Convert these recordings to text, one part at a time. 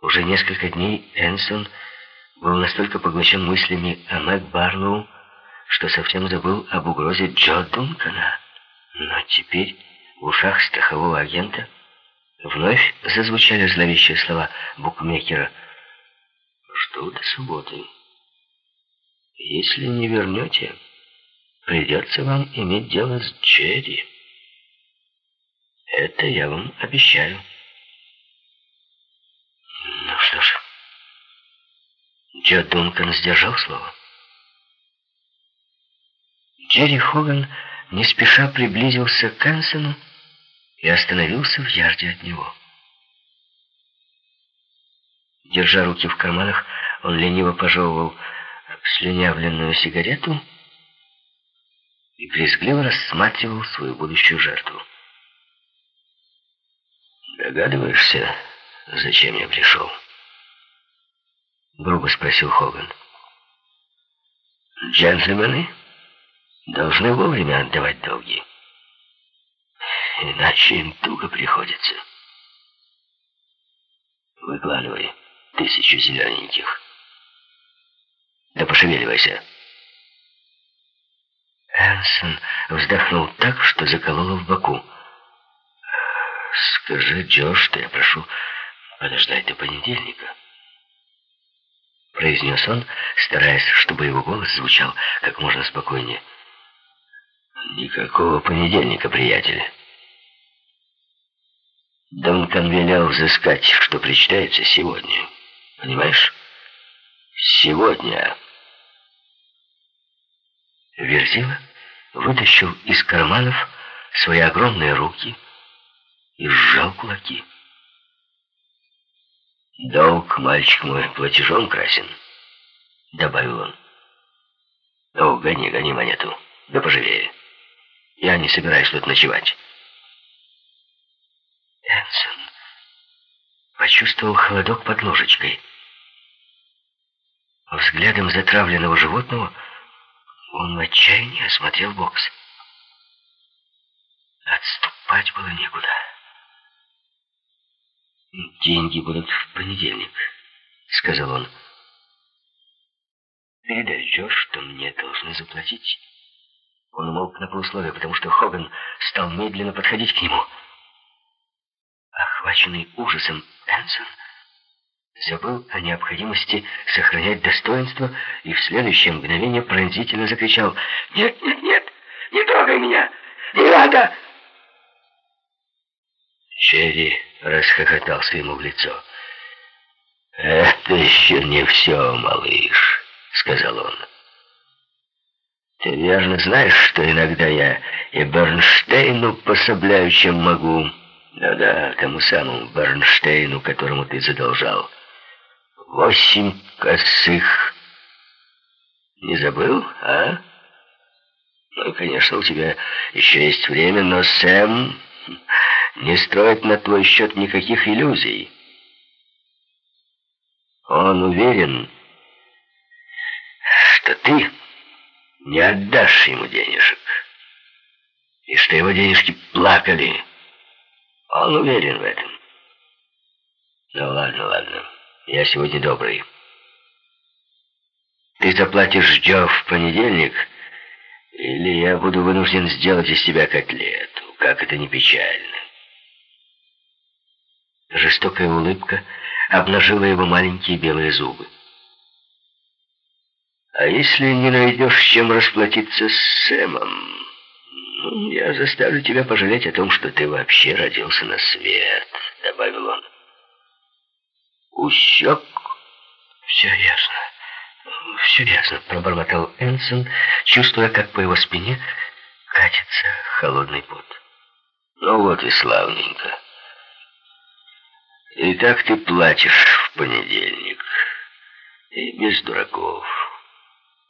Уже несколько дней Энсон был настолько поглощен мыслями о Мэг Барлоу, что совсем забыл об угрозе Джо Дункана. Но теперь в ушах страхового агента вновь зазвучали зловещие слова букмекера. «Жду до субботы. Если не вернете, придется вам иметь дело с Джерри. Это я вам обещаю». Ну что ж, Джо Дункан сдержал слово. Джерри Хоган не спеша приблизился к Энсону и остановился в ярде от него. Держа руки в карманах, он лениво пожевывал слюнявленную сигарету и брезгливо рассматривал свою будущую жертву. «Догадываешься, зачем я пришел?» Грубо спросил Хоган. «Джентльмены?» должны вовремя отдавать долги. Иначе им туго приходится. Выкладывай тысячу зелененьких. Да пошевеливайся. Энсон вздохнул так, что закололо в боку. «Скажи, Джо, что я прошу подождать до понедельника», — произнес он, стараясь, чтобы его голос звучал как можно спокойнее. Никакого понедельника, приятель. Дункан велел взыскать, что причитается сегодня. Понимаешь? Сегодня. Верзила вытащил из карманов свои огромные руки и сжал кулаки. «Долг, мальчик мой, платежом красен», — добавил он. «О, гони, гони монету, да поживее». Я не собираюсь тут ночевать. Энсон почувствовал холодок под ложечкой. Взглядом затравленного животного он в отчаянии осмотрел бокс. Отступать было некуда. «Деньги будут в понедельник», — сказал он. «Передай Джо, что мне должны заплатить». Он умолк на полусловие, потому что Хоган стал медленно подходить к нему. Охваченный ужасом Энсон забыл о необходимости сохранять достоинство и в следующее мгновение пронзительно закричал «Нет, нет, нет! Не трогай меня! Не надо!» Черри расхохотался ему в лицо. «Это еще не все, малыш», — сказал он. Ты верно знаешь, что иногда я и Бернштейну пособляю, чем могу. Да-да, тому самому Бернштейну, которому ты задолжал. Восемь косых. Не забыл, а? Ну, конечно, у тебя еще есть время, но Сэм не строит на твой счет никаких иллюзий. Он уверен, что ты не отдашь ему денежек. И что его денежки плакали. Он уверен в этом. Ну ладно, ладно. Я сегодня добрый. Ты заплатишь Джо в понедельник, или я буду вынужден сделать из тебя котлету. Как это не печально. Жестокая улыбка обнажила его маленькие белые зубы. А если не найдешь, чем расплатиться с Сэмом, ну, я заставлю тебя пожалеть о том, что ты вообще родился на свет, добавил он. Ущек? Все ясно. Все ясно, пробормотал Энсон, чувствуя, как по его спине катится холодный пот. Ну вот и славненько. Итак, ты платишь в понедельник. И без дураков.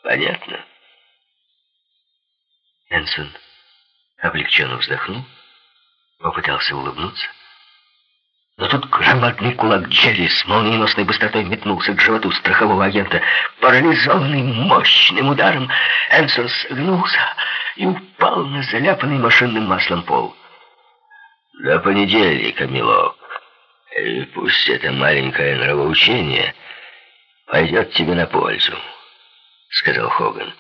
Понятно? Энсон облегченно вздохнул, попытался улыбнуться. Но тут громадный кулак Джерри с молниеносной быстротой метнулся к животу страхового агента. Парализованный мощным ударом, Энсон согнулся и упал на заляпанный машинным маслом пол. «До понедельника, милок», И пусть это маленькое нравоучение пойдет тебе на пользу, сказал Хоган.